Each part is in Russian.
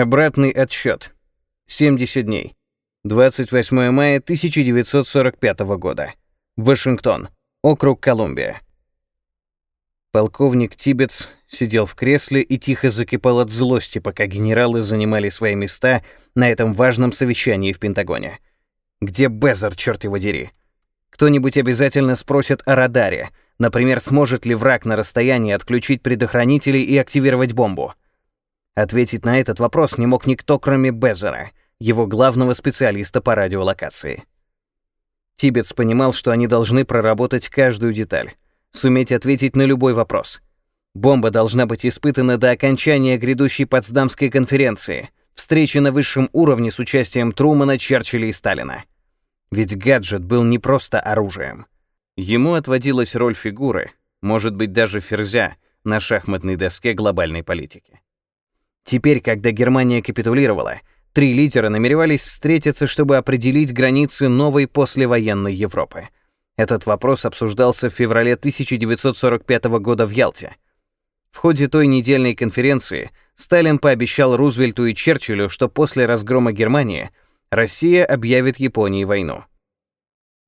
Обратный отсчет. 70 дней. 28 мая 1945 года. Вашингтон. Округ Колумбия. Полковник Тибетс сидел в кресле и тихо закипал от злости, пока генералы занимали свои места на этом важном совещании в Пентагоне. Где Безер, черт его дери? Кто-нибудь обязательно спросит о радаре, например, сможет ли враг на расстоянии отключить предохранители и активировать бомбу. Ответить на этот вопрос не мог никто, кроме Безера, его главного специалиста по радиолокации. Тибетс понимал, что они должны проработать каждую деталь, суметь ответить на любой вопрос. Бомба должна быть испытана до окончания грядущей Потсдамской конференции, встречи на высшем уровне с участием Трумана, Черчилля и Сталина. Ведь гаджет был не просто оружием. Ему отводилась роль фигуры, может быть, даже ферзя, на шахматной доске глобальной политики. Теперь, когда Германия капитулировала, три лидера намеревались встретиться, чтобы определить границы новой послевоенной Европы. Этот вопрос обсуждался в феврале 1945 года в Ялте. В ходе той недельной конференции Сталин пообещал Рузвельту и Черчиллю, что после разгрома Германии Россия объявит Японии войну.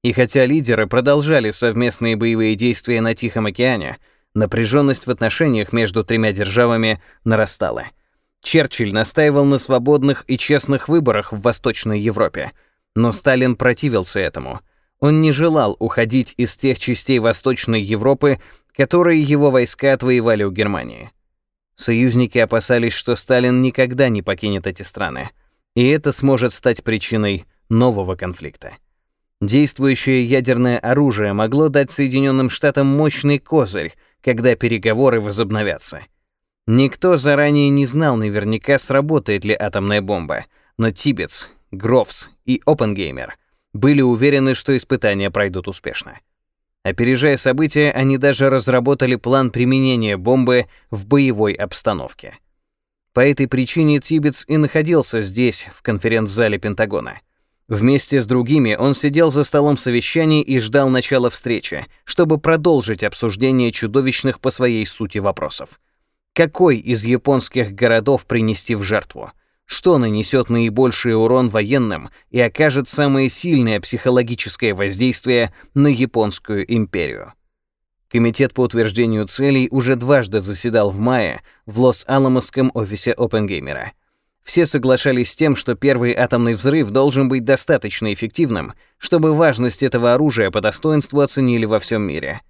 И хотя лидеры продолжали совместные боевые действия на Тихом океане, напряженность в отношениях между тремя державами нарастала — Черчилль настаивал на свободных и честных выборах в Восточной Европе, но Сталин противился этому. Он не желал уходить из тех частей Восточной Европы, которые его войска отвоевали у Германии. Союзники опасались, что Сталин никогда не покинет эти страны, и это сможет стать причиной нового конфликта. Действующее ядерное оружие могло дать Соединенным Штатам мощный козырь, когда переговоры возобновятся — Никто заранее не знал наверняка, сработает ли атомная бомба, но Тибетс, Грофс и Опенгеймер были уверены, что испытания пройдут успешно. Опережая события, они даже разработали план применения бомбы в боевой обстановке. По этой причине Тибетс и находился здесь, в конференц-зале Пентагона. Вместе с другими он сидел за столом совещаний и ждал начала встречи, чтобы продолжить обсуждение чудовищных по своей сути вопросов. Какой из японских городов принести в жертву? Что нанесет наибольший урон военным и окажет самое сильное психологическое воздействие на японскую империю? Комитет по утверждению целей уже дважды заседал в мае в Лос-Аламосском офисе Опенгеймера. Все соглашались с тем, что первый атомный взрыв должен быть достаточно эффективным, чтобы важность этого оружия по достоинству оценили во всем мире.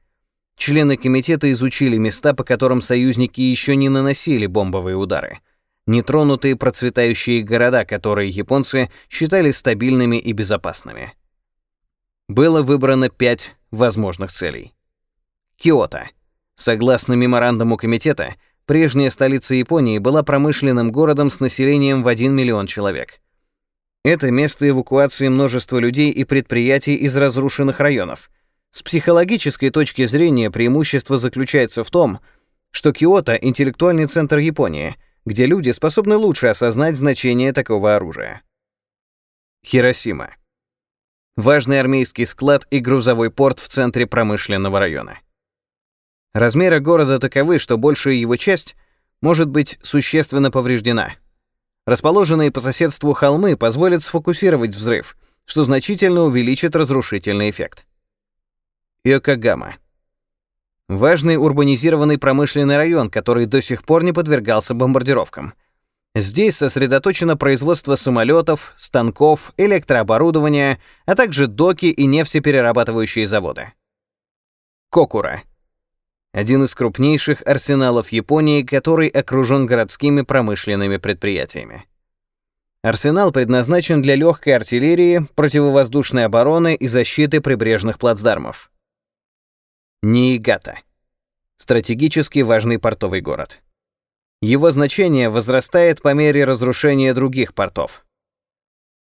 Члены комитета изучили места, по которым союзники еще не наносили бомбовые удары. Нетронутые процветающие города, которые японцы считали стабильными и безопасными. Было выбрано пять возможных целей. Киото. Согласно меморандуму комитета, прежняя столица Японии была промышленным городом с населением в 1 миллион человек. Это место эвакуации множества людей и предприятий из разрушенных районов — с психологической точки зрения преимущество заключается в том, что Киото — интеллектуальный центр Японии, где люди способны лучше осознать значение такого оружия. Хиросима. Важный армейский склад и грузовой порт в центре промышленного района. Размеры города таковы, что большая его часть может быть существенно повреждена. Расположенные по соседству холмы позволят сфокусировать взрыв, что значительно увеличит разрушительный эффект. Йокогама. Важный урбанизированный промышленный район, который до сих пор не подвергался бомбардировкам. Здесь сосредоточено производство самолетов, станков, электрооборудования, а также доки и нефтеперерабатывающие заводы. Кокура. Один из крупнейших арсеналов Японии, который окружен городскими промышленными предприятиями. Арсенал предназначен для легкой артиллерии, противовоздушной обороны и защиты прибрежных плацдармов. Ниигата. Стратегически важный портовый город. Его значение возрастает по мере разрушения других портов.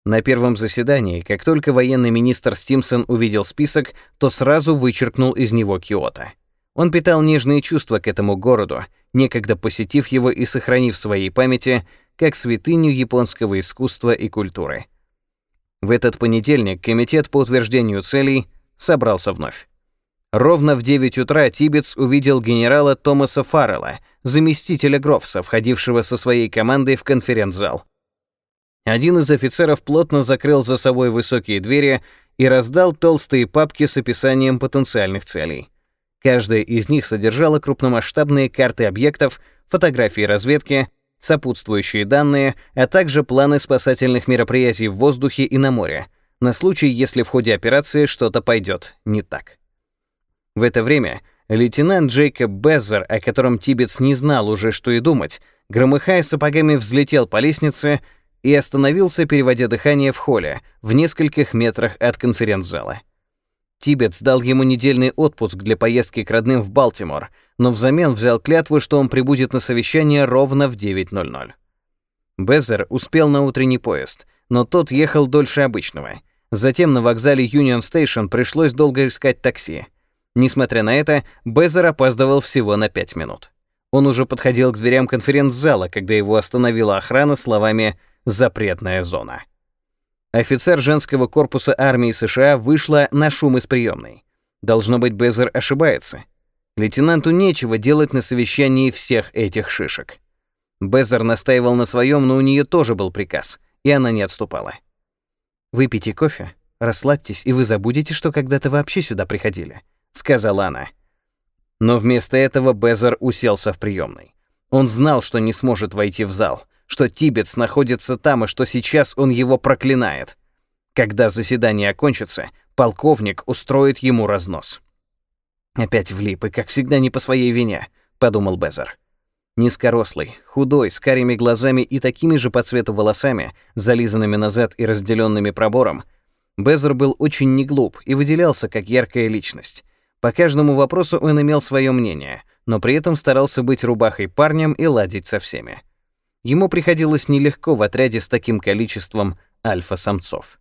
На первом заседании, как только военный министр Стимсон увидел список, то сразу вычеркнул из него Киото. Он питал нежные чувства к этому городу, некогда посетив его и сохранив в своей памяти как святыню японского искусства и культуры. В этот понедельник комитет по утверждению целей собрался вновь. Ровно в 9 утра Тибетс увидел генерала Томаса Фаррелла, заместителя Грофса, входившего со своей командой в конференц-зал. Один из офицеров плотно закрыл за собой высокие двери и раздал толстые папки с описанием потенциальных целей. Каждая из них содержала крупномасштабные карты объектов, фотографии разведки, сопутствующие данные, а также планы спасательных мероприятий в воздухе и на море, на случай, если в ходе операции что-то пойдет не так. В это время лейтенант Джейкоб Беззер, о котором Тибетс не знал уже, что и думать, громыхая сапогами взлетел по лестнице и остановился, переводя дыхание в холле, в нескольких метрах от конференц-зала. Тибетс дал ему недельный отпуск для поездки к родным в Балтимор, но взамен взял клятву, что он прибудет на совещание ровно в 9.00. Безер успел на утренний поезд, но тот ехал дольше обычного. Затем на вокзале Юнион Стейшн пришлось долго искать такси. Несмотря на это, Безер опаздывал всего на пять минут. Он уже подходил к дверям конференц-зала, когда его остановила охрана словами «запретная зона». Офицер женского корпуса армии США вышла на шум из приемной. Должно быть, Безер ошибается. Лейтенанту нечего делать на совещании всех этих шишек. Безер настаивал на своем, но у нее тоже был приказ, и она не отступала. «Выпейте кофе, расслабьтесь, и вы забудете, что когда-то вообще сюда приходили сказала она. Но вместо этого Безер уселся в приемной. Он знал, что не сможет войти в зал, что Тибетс находится там и что сейчас он его проклинает. Когда заседание окончится, полковник устроит ему разнос. Опять влип, и, как всегда, не по своей вине, подумал Безер. Низкорослый, худой, с карими глазами и такими же по цвету волосами, зализанными назад и разделенными пробором, Безер был очень неглуп и выделялся как яркая личность. По каждому вопросу он имел свое мнение, но при этом старался быть рубахой парнем и ладить со всеми. Ему приходилось нелегко в отряде с таким количеством альфа-самцов.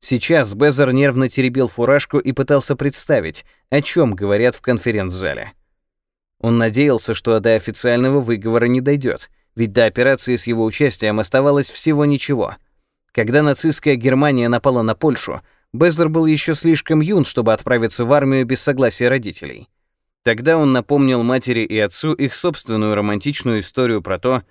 Сейчас Безер нервно теребил фуражку и пытался представить, о чем говорят в конференц-зале. Он надеялся, что до официального выговора не дойдет, ведь до операции с его участием оставалось всего ничего. Когда нацистская Германия напала на Польшу, Безлер был еще слишком юн, чтобы отправиться в армию без согласия родителей. Тогда он напомнил матери и отцу их собственную романтичную историю про то,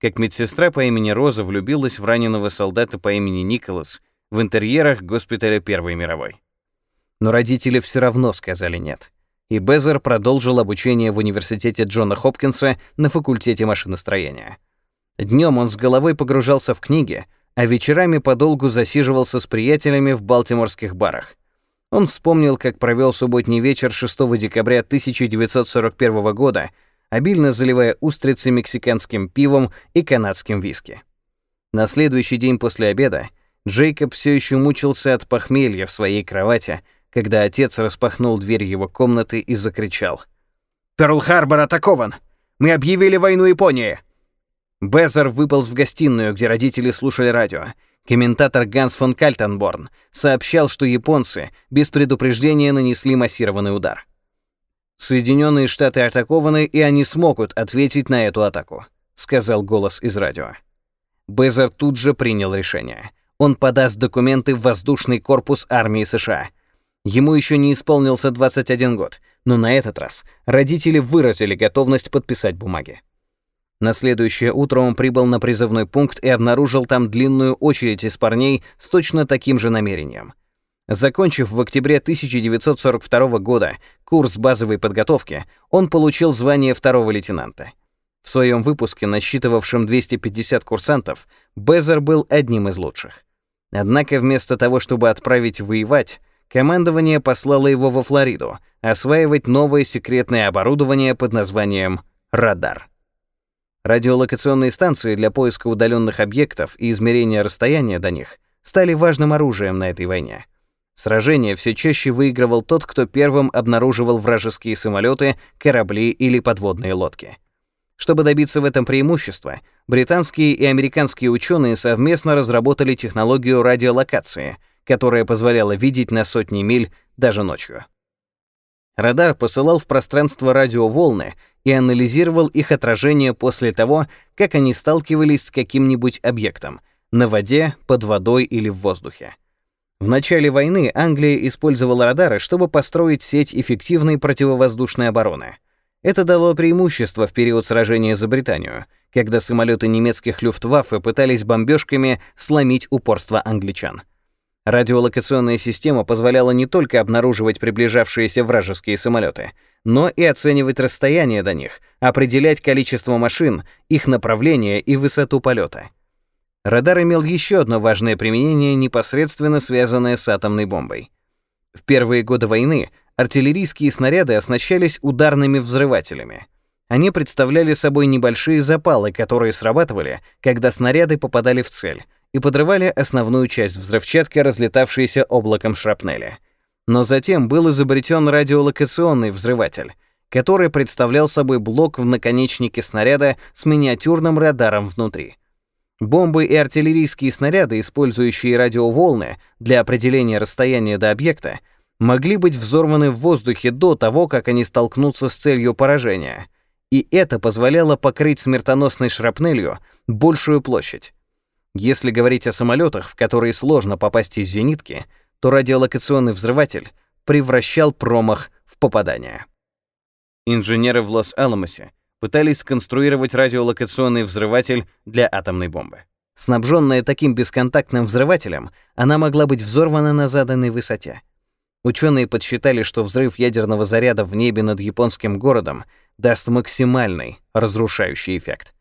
как медсестра по имени Роза влюбилась в раненого солдата по имени Николас в интерьерах госпиталя Первой мировой. Но родители все равно сказали нет. И Безер продолжил обучение в университете Джона Хопкинса на факультете машиностроения. Днем он с головой погружался в книги, а вечерами подолгу засиживался с приятелями в балтиморских барах. Он вспомнил, как провел субботний вечер 6 декабря 1941 года, обильно заливая устрицы мексиканским пивом и канадским виски. На следующий день после обеда Джейкоб все еще мучился от похмелья в своей кровати, когда отец распахнул дверь его комнаты и закричал. «Перл-Харбор атакован! Мы объявили войну Японии! Безер выполз в гостиную, где родители слушали радио. Комментатор Ганс фон Кальтенборн сообщал, что японцы без предупреждения нанесли массированный удар. «Соединенные Штаты атакованы, и они смогут ответить на эту атаку», — сказал голос из радио. Безер тут же принял решение. Он подаст документы в воздушный корпус армии США. Ему еще не исполнился 21 год, но на этот раз родители выразили готовность подписать бумаги. На следующее утро он прибыл на призывной пункт и обнаружил там длинную очередь из парней с точно таким же намерением. Закончив в октябре 1942 года курс базовой подготовки, он получил звание второго лейтенанта. В своем выпуске, насчитывавшем 250 курсантов, Безер был одним из лучших. Однако вместо того, чтобы отправить воевать, командование послало его во Флориду осваивать новое секретное оборудование под названием «Радар». Радиолокационные станции для поиска удаленных объектов и измерения расстояния до них стали важным оружием на этой войне. Сражение все чаще выигрывал тот, кто первым обнаруживал вражеские самолеты, корабли или подводные лодки. Чтобы добиться в этом преимущества, британские и американские ученые совместно разработали технологию радиолокации, которая позволяла видеть на сотни миль даже ночью. Радар посылал в пространство радиоволны и анализировал их отражение после того, как они сталкивались с каким-нибудь объектом — на воде, под водой или в воздухе. В начале войны Англия использовала радары, чтобы построить сеть эффективной противовоздушной обороны. Это дало преимущество в период сражения за Британию, когда самолеты немецких Люфтваффе пытались бомбежками сломить упорство англичан. Радиолокационная система позволяла не только обнаруживать приближавшиеся вражеские самолеты, но и оценивать расстояние до них, определять количество машин, их направление и высоту полета. Радар имел еще одно важное применение, непосредственно связанное с атомной бомбой. В первые годы войны артиллерийские снаряды оснащались ударными взрывателями. Они представляли собой небольшие запалы, которые срабатывали, когда снаряды попадали в цель, и подрывали основную часть взрывчатки, разлетавшейся облаком шрапнели. Но затем был изобретен радиолокационный взрыватель, который представлял собой блок в наконечнике снаряда с миниатюрным радаром внутри — Бомбы и артиллерийские снаряды, использующие радиоволны для определения расстояния до объекта, могли быть взорваны в воздухе до того, как они столкнутся с целью поражения. И это позволяло покрыть смертоносной шрапнелью большую площадь. Если говорить о самолетах, в которые сложно попасть из зенитки, то радиолокационный взрыватель превращал промах в попадание. Инженеры в Лос-Аламосе пытались сконструировать радиолокационный взрыватель для атомной бомбы. Снабженная таким бесконтактным взрывателем, она могла быть взорвана на заданной высоте. Ученые подсчитали, что взрыв ядерного заряда в небе над японским городом даст максимальный разрушающий эффект.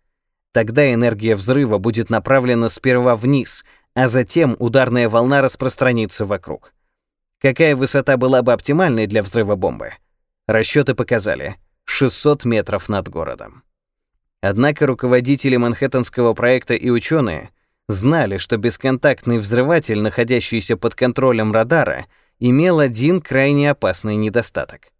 Тогда энергия взрыва будет направлена сперва вниз, а затем ударная волна распространится вокруг. Какая высота была бы оптимальной для взрыва бомбы? Расчеты показали, 600 метров над городом. Однако руководители Манхэттенского проекта и ученые знали, что бесконтактный взрыватель, находящийся под контролем радара, имел один крайне опасный недостаток.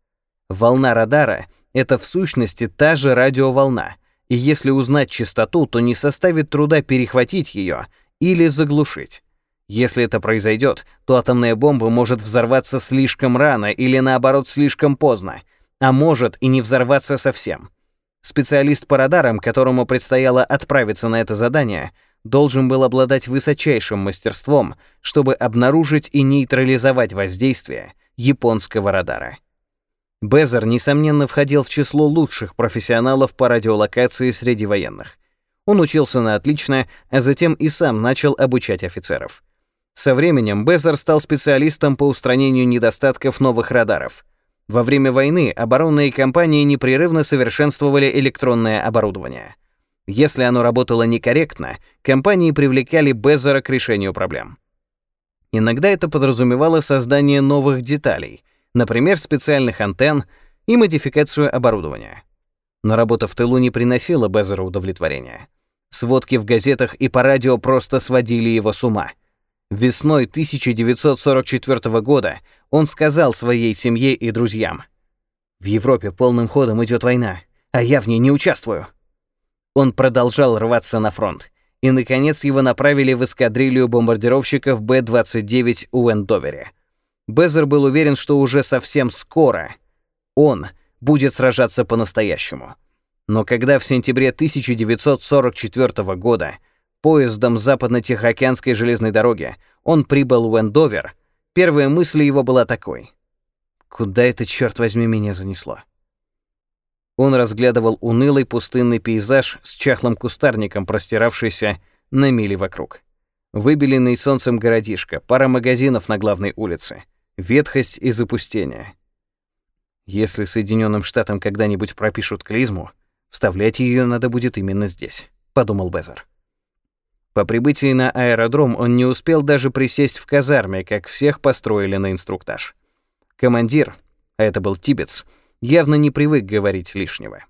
Волна радара — это в сущности та же радиоволна, и если узнать частоту, то не составит труда перехватить ее или заглушить. Если это произойдет, то атомная бомба может взорваться слишком рано или наоборот слишком поздно — а может и не взорваться совсем. Специалист по радарам, которому предстояло отправиться на это задание, должен был обладать высочайшим мастерством, чтобы обнаружить и нейтрализовать воздействие японского радара. Безер, несомненно, входил в число лучших профессионалов по радиолокации среди военных. Он учился на отлично, а затем и сам начал обучать офицеров. Со временем Безер стал специалистом по устранению недостатков новых радаров — во время войны оборонные компании непрерывно совершенствовали электронное оборудование. Если оно работало некорректно, компании привлекали Безера к решению проблем. Иногда это подразумевало создание новых деталей, например, специальных антенн и модификацию оборудования. Но работа в тылу не приносила Безеру удовлетворения. Сводки в газетах и по радио просто сводили его с ума — Весной 1944 года он сказал своей семье и друзьям, «В Европе полным ходом идет война, а я в ней не участвую». Он продолжал рваться на фронт, и, наконец, его направили в эскадрилью бомбардировщиков Б-29 у Эндовере. Безер был уверен, что уже совсем скоро он будет сражаться по-настоящему. Но когда в сентябре 1944 года поездом Западно-Тихоокеанской железной дороги он прибыл в Эндовер, первая мысль его была такой. «Куда это, черт возьми, меня занесло?» Он разглядывал унылый пустынный пейзаж с чахлым кустарником, простиравшийся на мили вокруг. Выбеленный солнцем городишко, пара магазинов на главной улице, ветхость и запустение. Если Соединенным Штатам когда-нибудь пропишут клизму, вставлять ее надо будет именно здесь, подумал Безер. По прибытии на аэродром он не успел даже присесть в казарме, как всех построили на инструктаж. Командир, а это был Тибец, явно не привык говорить лишнего.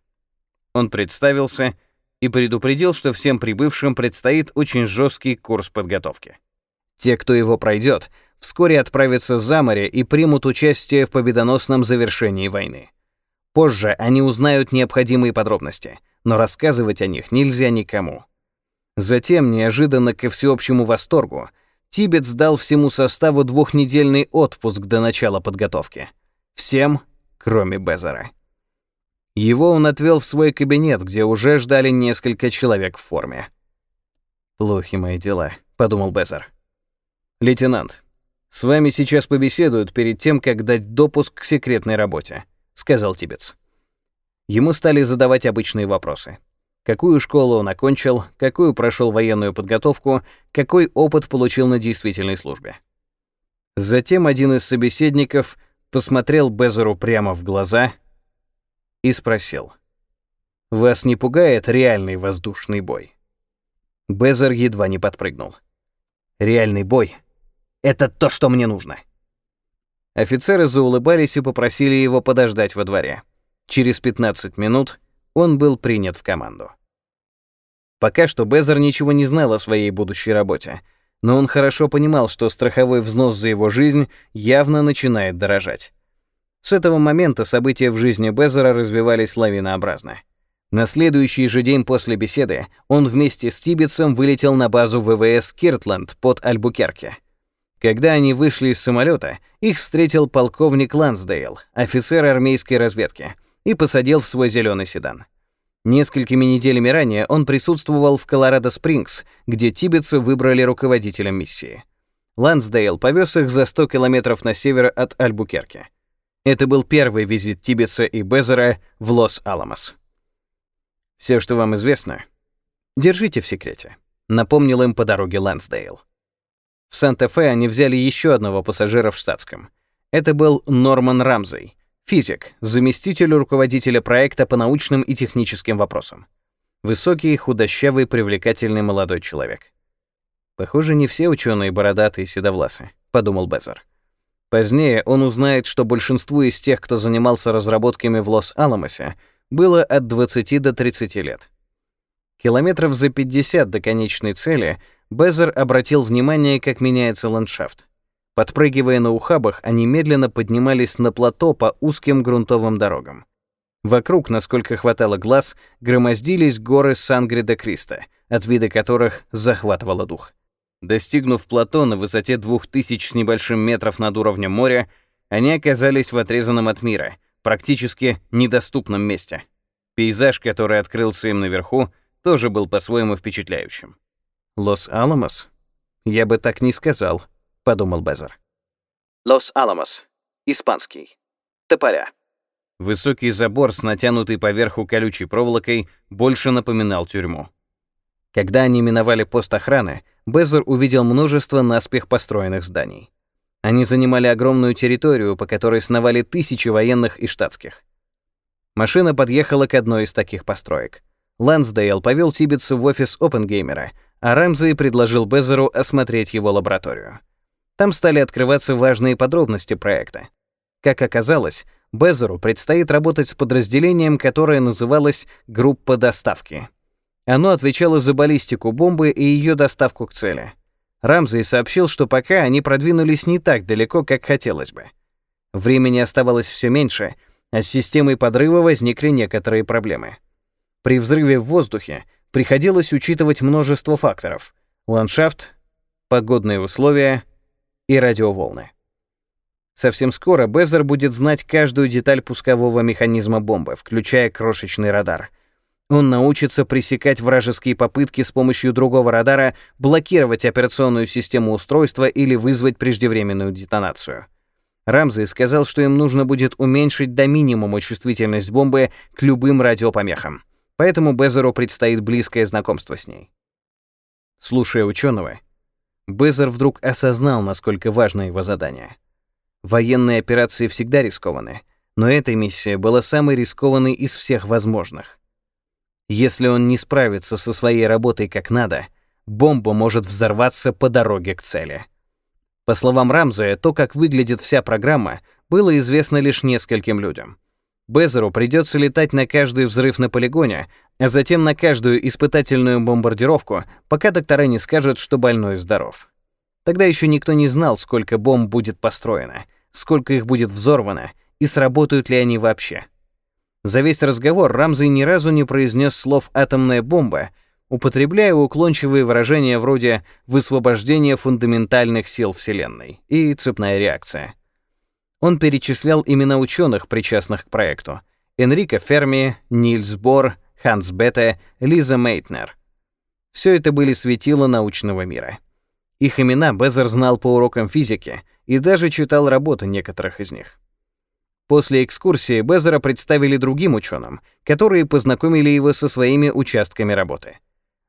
Он представился и предупредил, что всем прибывшим предстоит очень жесткий курс подготовки. Те, кто его пройдет, вскоре отправятся за море и примут участие в победоносном завершении войны. Позже они узнают необходимые подробности, но рассказывать о них нельзя никому. Затем, неожиданно ко всеобщему восторгу, Тибет сдал всему составу двухнедельный отпуск до начала подготовки. Всем, кроме Безера. Его он отвел в свой кабинет, где уже ждали несколько человек в форме. «Плохи мои дела», — подумал Безер. «Лейтенант, «С вами сейчас побеседуют перед тем, как дать допуск к секретной работе», — сказал Тибетс. Ему стали задавать обычные вопросы. Какую школу он окончил, какую прошел военную подготовку, какой опыт получил на действительной службе. Затем один из собеседников посмотрел Безеру прямо в глаза и спросил. «Вас не пугает реальный воздушный бой?» Безер едва не подпрыгнул. «Реальный бой это то, что мне нужно. Офицеры заулыбались и попросили его подождать во дворе. Через 15 минут он был принят в команду. Пока что Безер ничего не знал о своей будущей работе, но он хорошо понимал, что страховой взнос за его жизнь явно начинает дорожать. С этого момента события в жизни Безера развивались лавинообразно. На следующий же день после беседы он вместе с Тибетсом вылетел на базу ВВС Киртленд под Альбукерке. Когда они вышли из самолета, их встретил полковник Лансдейл, офицер армейской разведки, и посадил в свой зеленый седан. Несколькими неделями ранее он присутствовал в Колорадо-Спрингс, где Тибетса выбрали руководителем миссии. Лансдейл повез их за 100 километров на север от Альбукерки. Это был первый визит Тибетса и Безера в Лос-Аламос. Все, что вам известно, держите в секрете», — напомнил им по дороге Лансдейл. В Санта-Фе они взяли еще одного пассажира в штатском. Это был Норман Рамзей, физик, заместитель руководителя проекта по научным и техническим вопросам. Высокий, худощавый, привлекательный молодой человек. Похоже, не все ученые бородатые седовласы, подумал Безер. Позднее он узнает, что большинству из тех, кто занимался разработками в Лос-Аламосе, было от 20 до 30 лет. Километров за 50 до конечной цели Безер обратил внимание, как меняется ландшафт. Подпрыгивая на ухабах, они медленно поднимались на плато по узким грунтовым дорогам. Вокруг, насколько хватало глаз, громоздились горы Сангре-де-Криста, от вида которых захватывало дух. Достигнув плато на высоте двух тысяч с небольшим метров над уровнем моря, они оказались в отрезанном от мира, практически недоступном месте. Пейзаж, который открылся им наверху, тоже был по-своему впечатляющим. «Лос-Аламос? Я бы так не сказал», — подумал Безер. «Лос-Аламос. Испанский. Тополя». Высокий забор с натянутой поверху колючей проволокой больше напоминал тюрьму. Когда они миновали пост охраны, Безер увидел множество наспех построенных зданий. Они занимали огромную территорию, по которой сновали тысячи военных и штатских. Машина подъехала к одной из таких построек. Лансдейл повел Тибетса в офис Опенгеймера, а Рэмзи предложил Безеру осмотреть его лабораторию. Там стали открываться важные подробности проекта. Как оказалось, Безеру предстоит работать с подразделением, которое называлось «Группа доставки». Оно отвечало за баллистику бомбы и ее доставку к цели. Рамзей сообщил, что пока они продвинулись не так далеко, как хотелось бы. Времени оставалось все меньше, а с системой подрыва возникли некоторые проблемы. При взрыве в воздухе приходилось учитывать множество факторов — ландшафт, погодные условия и радиоволны. Совсем скоро Безер будет знать каждую деталь пускового механизма бомбы, включая крошечный радар. Он научится пресекать вражеские попытки с помощью другого радара блокировать операционную систему устройства или вызвать преждевременную детонацию. Рамзей сказал, что им нужно будет уменьшить до минимума чувствительность бомбы к любым радиопомехам поэтому Безеру предстоит близкое знакомство с ней. Слушая ученого, Безер вдруг осознал, насколько важно его задание. Военные операции всегда рискованы, но эта миссия была самой рискованной из всех возможных. Если он не справится со своей работой как надо, бомба может взорваться по дороге к цели. По словам Рамзея, то, как выглядит вся программа, было известно лишь нескольким людям. Безеру придется летать на каждый взрыв на полигоне, а затем на каждую испытательную бомбардировку, пока доктора не скажут, что больной здоров. Тогда еще никто не знал, сколько бомб будет построено, сколько их будет взорвано и сработают ли они вообще. За весь разговор Рамзей ни разу не произнес слов «атомная бомба», употребляя уклончивые выражения вроде «высвобождение фундаментальных сил Вселенной» и «цепная реакция». Он перечислял имена ученых, причастных к проекту. Энрико Ферми, Нильс Бор, Ханс Бетте, Лиза Мейтнер. Все это были светила научного мира. Их имена Безер знал по урокам физики, и даже читал работы некоторых из них. После экскурсии Безера представили другим ученым, которые познакомили его со своими участками работы.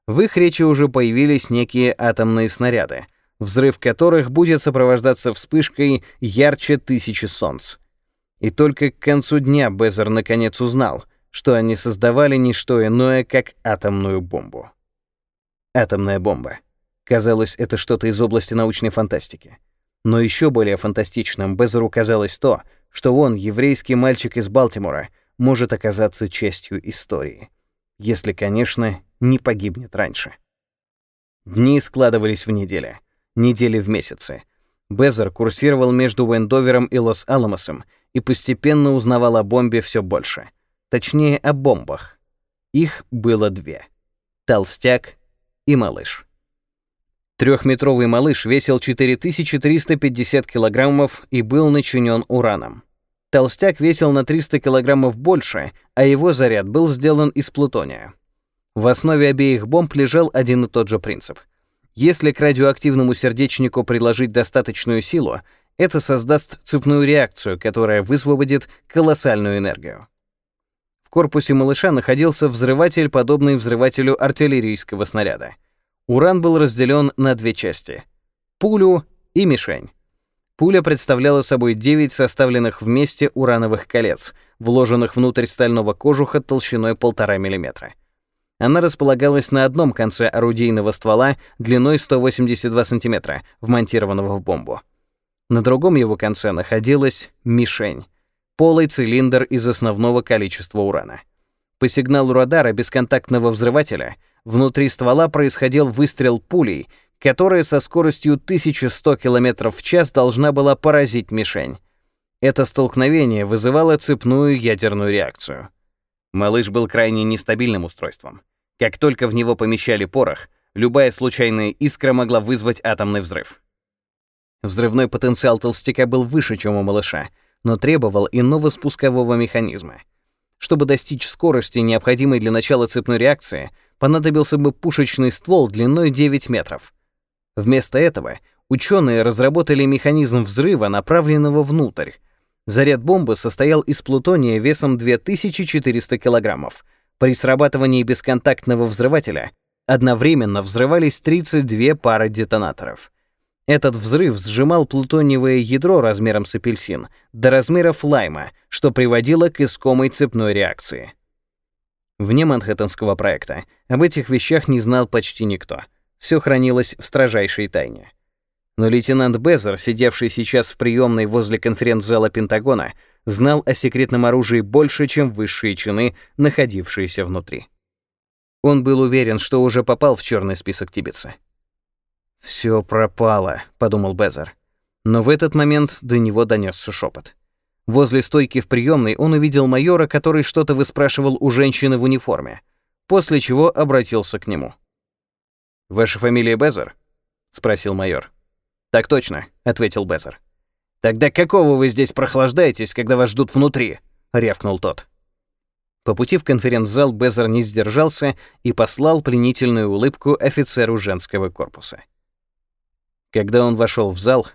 В их речи уже появились некие атомные снаряды, взрыв которых будет сопровождаться вспышкой ярче тысячи солнц. И только к концу дня Безер наконец узнал, что они создавали не что иное, как атомную бомбу. Атомная бомба. Казалось, это что-то из области научной фантастики. Но еще более фантастичным Безеру казалось то, что он, еврейский мальчик из Балтимора, может оказаться частью истории. Если, конечно, не погибнет раньше. Дни складывались в недели, недели в месяцы. Безер курсировал между Уэндовером и Лос-Аламосом и постепенно узнавал о бомбе все больше. Точнее, о бомбах. Их было две. Толстяк и малыш. Трехметровый малыш весил 4350 килограммов и был начинен ураном. Толстяк весил на 300 килограммов больше, а его заряд был сделан из плутония. В основе обеих бомб лежал один и тот же принцип. Если к радиоактивному сердечнику приложить достаточную силу, это создаст цепную реакцию, которая высвободит колоссальную энергию. В корпусе малыша находился взрыватель, подобный взрывателю артиллерийского снаряда. Уран был разделен на две части — пулю и мишень. Пуля представляла собой 9 составленных вместе урановых колец, вложенных внутрь стального кожуха толщиной 1,5 мм. Она располагалась на одном конце орудийного ствола длиной 182 см, вмонтированного в бомбу. На другом его конце находилась мишень, полый цилиндр из основного количества урана. По сигналу радара бесконтактного взрывателя внутри ствола происходил выстрел пулей — которая со скоростью 1100 км в час должна была поразить мишень. Это столкновение вызывало цепную ядерную реакцию. Малыш был крайне нестабильным устройством. Как только в него помещали порох, любая случайная искра могла вызвать атомный взрыв. Взрывной потенциал толстяка был выше, чем у малыша, но требовал иного спускового механизма. Чтобы достичь скорости, необходимой для начала цепной реакции, понадобился бы пушечный ствол длиной 9 метров. Вместо этого ученые разработали механизм взрыва, направленного внутрь. Заряд бомбы состоял из плутония весом 2400 килограммов. При срабатывании бесконтактного взрывателя одновременно взрывались 32 пары детонаторов. Этот взрыв сжимал плутониевое ядро размером с апельсин до размеров лайма, что приводило к искомой цепной реакции. Вне Манхэттенского проекта об этих вещах не знал почти никто — все хранилось в строжайшей тайне. Но лейтенант Безер, сидевший сейчас в приемной возле конференц-зала Пентагона, знал о секретном оружии больше, чем высшие чины, находившиеся внутри. Он был уверен, что уже попал в черный список Тибетса. Все пропало», — подумал Безер. Но в этот момент до него донесся шепот. Возле стойки в приемной он увидел майора, который что-то выспрашивал у женщины в униформе, после чего обратился к нему. «Ваша фамилия Безер?» — спросил майор. «Так точно», — ответил Безер. «Тогда какого вы здесь прохлаждаетесь, когда вас ждут внутри?» — рявкнул тот. По пути в конференц-зал Безер не сдержался и послал пленительную улыбку офицеру женского корпуса. Когда он вошел в зал,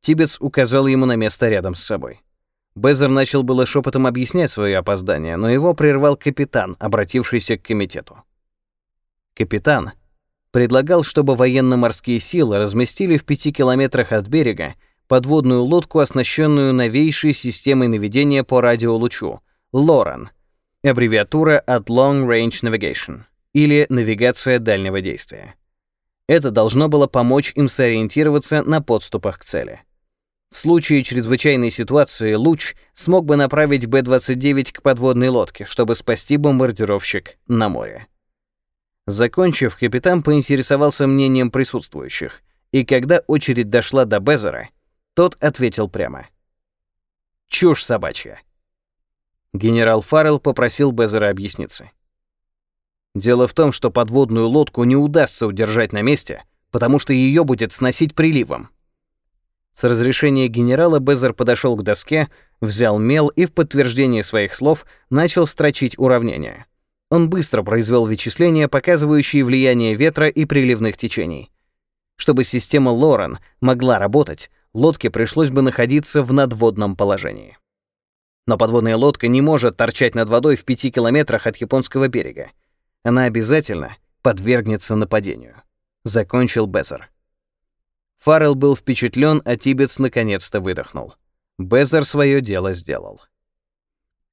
Тибец указал ему на место рядом с собой. Безер начал было шепотом объяснять свое опоздание, но его прервал капитан, обратившийся к комитету. Капитан, предлагал, чтобы военно-морские силы разместили в пяти километрах от берега подводную лодку, оснащенную новейшей системой наведения по радиолучу — LORAN, аббревиатура от Long Range Navigation, или навигация дальнего действия. Это должно было помочь им сориентироваться на подступах к цели. В случае чрезвычайной ситуации луч смог бы направить Б-29 к подводной лодке, чтобы спасти бомбардировщик на море. Закончив, капитан поинтересовался мнением присутствующих, и когда очередь дошла до Безера, тот ответил прямо. «Чушь собачья». Генерал Фаррелл попросил Безера объясниться. Дело в том, что подводную лодку не удастся удержать на месте, потому что ее будет сносить приливом. С разрешения генерала Безер подошел к доске, взял мел и в подтверждение своих слов начал строчить уравнение. Он быстро произвел вычисления, показывающие влияние ветра и приливных течений. Чтобы система Лорен могла работать, лодке пришлось бы находиться в надводном положении. Но подводная лодка не может торчать над водой в пяти километрах от японского берега. Она обязательно подвергнется нападению. Закончил Безер. Фаррелл был впечатлен, а Тибетс наконец-то выдохнул. Безер свое дело сделал.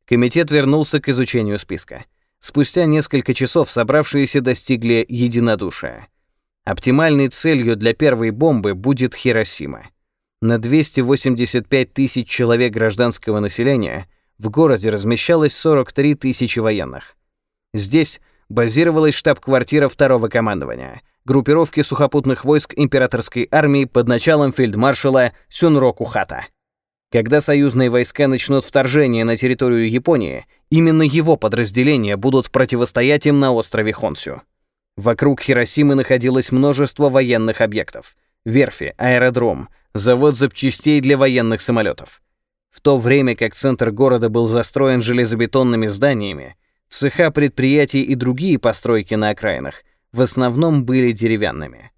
Комитет вернулся к изучению списка. Спустя несколько часов собравшиеся достигли единодушия. Оптимальной целью для первой бомбы будет Хиросима. На 285 тысяч человек гражданского населения в городе размещалось 43 тысячи военных. Здесь базировалась штаб-квартира второго командования, группировки сухопутных войск императорской армии под началом фельдмаршала Сюнроку Хата. Когда союзные войска начнут вторжение на территорию Японии, именно его подразделения будут противостоять им на острове Хонсю. Вокруг Хиросимы находилось множество военных объектов — верфи, аэродром, завод запчастей для военных самолетов. В то время как центр города был застроен железобетонными зданиями, цеха предприятий и другие постройки на окраинах в основном были деревянными.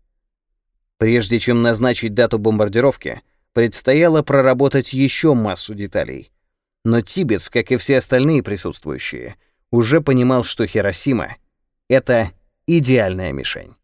Прежде чем назначить дату бомбардировки, предстояло проработать еще массу деталей. Но Тибетс, как и все остальные присутствующие, уже понимал, что Хиросима — это идеальная мишень.